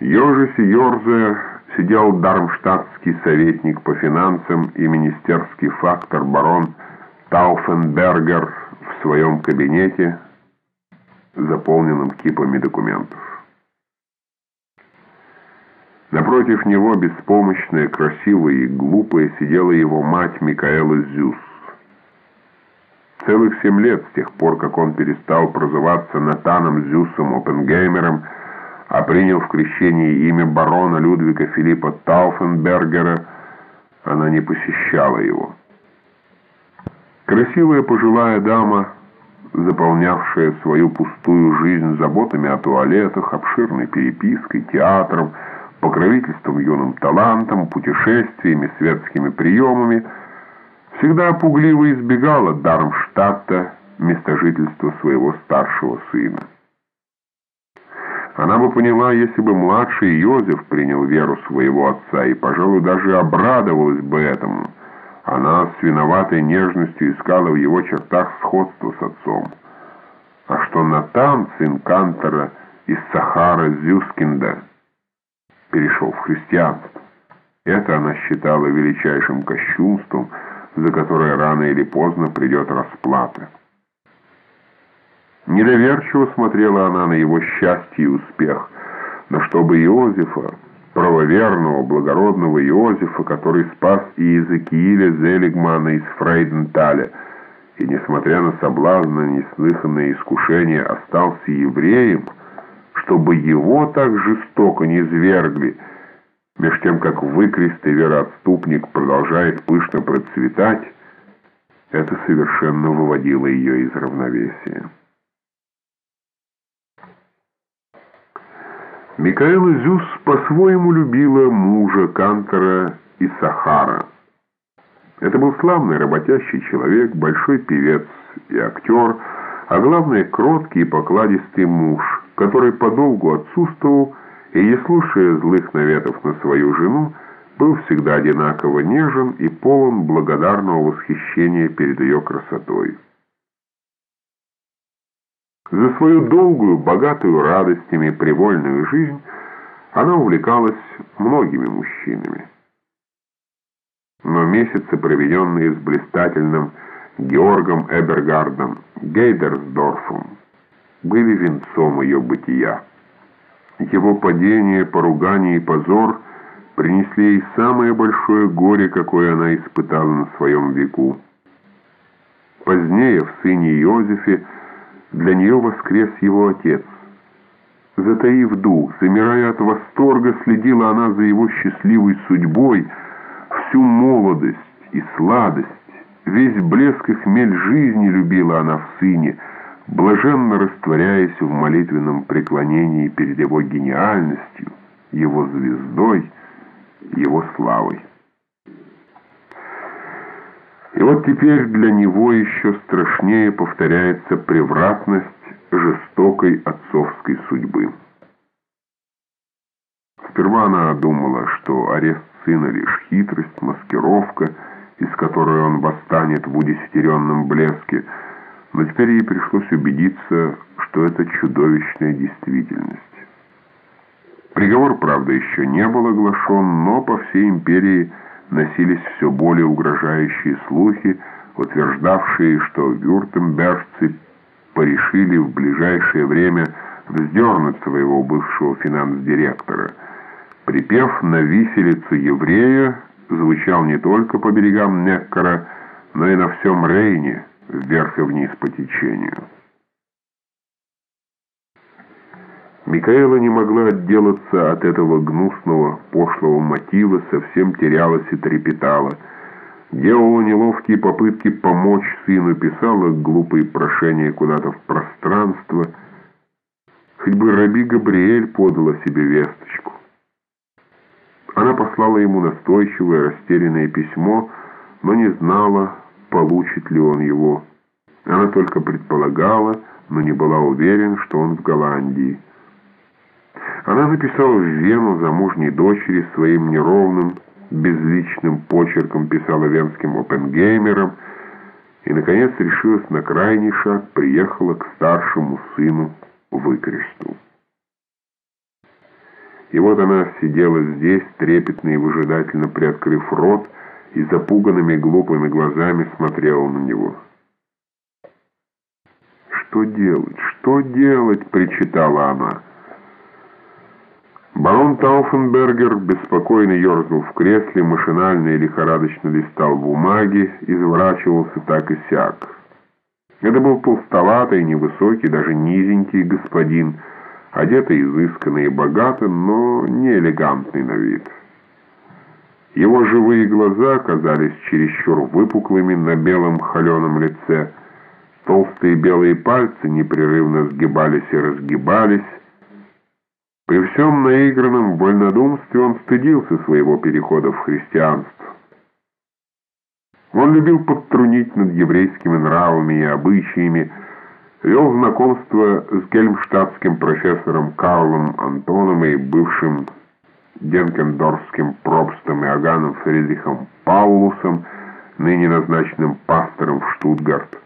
Ежись и ерзая сидел дармштадтский советник по финансам и министерский фактор барон Тауфенбергер в своем кабинете, заполненном кипами документов. Напротив него, беспомощная, красивая и глупая, сидела его мать Микаэла Зюс. Целых семь лет с тех пор, как он перестал прозываться Натаном Зюсом Оппенгеймером, а принял в крещении имя барона Людвига Филиппа Тауфенбергера, она не посещала его. Красивая пожилая дама, заполнявшая свою пустую жизнь заботами о туалетах, обширной перепиской, театром, покровительством юным талантам, путешествиями, светскими приемами, всегда пугливо избегала Дармштадта, места жительства своего старшего сына. Она бы поняла, если бы младший Йозеф принял веру своего отца и, пожалуй, даже обрадовалась бы этому. Она с виноватой нежностью искала в его чертах сходство с отцом. А что Натан, сын Кантора из Сахара Зюскинда, перешел в христианство. Это она считала величайшим кощунством, за которое рано или поздно придет расплата. Недоверчиво смотрела она на его счастье и успех, но чтобы Иозефа, правоверного, благородного Иозефа, который спас и Иезекииля Зелигмана из Фрейденталя, и, несмотря на соблазны, неслыханное искушение, остался евреем, чтобы его так жестоко не свергли, меж тем, как выкрестый вероотступник продолжает пышно процветать, это совершенно выводило ее из равновесия. Микаэла Зюс по-своему любила мужа Кантора и Сахара. Это был славный работящий человек, большой певец и актер, а главное кроткий и покладистый муж, который подолгу отсутствовал и, не слушая злых наветов на свою жену, был всегда одинаково нежен и полон благодарного восхищения перед ее красотой. За свою долгую, богатую радостями привольную жизнь она увлекалась многими мужчинами. Но месяцы, проведенные с блистательным Георгом Эбергардом Гейдерсдорфом, были венцом ее бытия. Его падение, поругание и позор принесли ей самое большое горе, какое она испытала на своем веку. Позднее, в сыне Иозефе, для нее воскрес его отец. Затаив дух, замирая от восторга, следила она за его счастливой судьбой, всю молодость и сладость, весь блеск и хмель жизни любила она в сыне, блаженно растворяясь в молитвенном преклонении перед его гениальностью, его звездой, его славой. И вот теперь для него еще страшнее повторяется превратность жестокой отцовской судьбы. Сперва она думала, что арест сына лишь хитрость, маскировка, из которой он восстанет в удесятеренном блеске, но теперь ей пришлось убедиться, что это чудовищная действительность. Приговор, правда, еще не был оглашен, но по всей империи носились все более угрожающие слухи, утверждавшие, что вюртембержцы порешили в ближайшее время вздернуть своего бывшего финанс-директора. Припев на виселицу еврея звучал не только по берегам Неккара, но и на всем Рейне, вверх и вниз по течению. Микаэла не могла отделаться от этого гнусного, пошлого мотива, совсем терялась и трепетала. Делала неловкие попытки помочь сыну, писала глупые прошения куда-то в пространство. Хоть бы Раби Габриэль подала себе весточку. Она послала ему настойчивое, растерянное письмо, но не знала, получит ли он его. Она только предполагала, но не была уверена, что он в Голландии. Она написала в Вену замужней дочери своим неровным, безличным почерком писала венским опенгеймерам и, наконец, решилась на крайний шаг, приехала к старшему сыну в Икресту. И вот она сидела здесь, трепетно и выжидательно приоткрыв рот, и запуганными глупыми глазами смотрела на него. «Что делать? Что делать?» — причитала она. Барон Тауфенбергер беспокойно ерзал в кресле, машинально и лихорадочно листал бумаги, изворачивался так и сяк. Это был толстоватый, невысокий, даже низенький господин, одетый изысканно и богато, но не элегантный на вид. Его живые глаза казались чересчур выпуклыми на белом холеном лице, толстые белые пальцы непрерывно сгибались и разгибались, при всем наигранном вольнодумстве он стыдился своего перехода в христианство. Он любил подтрунить над еврейскими нравами и обычаями, вел знакомство с гельмштадтским профессором Карлом Антоном и бывшим Денкендорфским пробстом Иоганном Фридрихом Паулусом, ныне назначенным пастором в Штутгарт.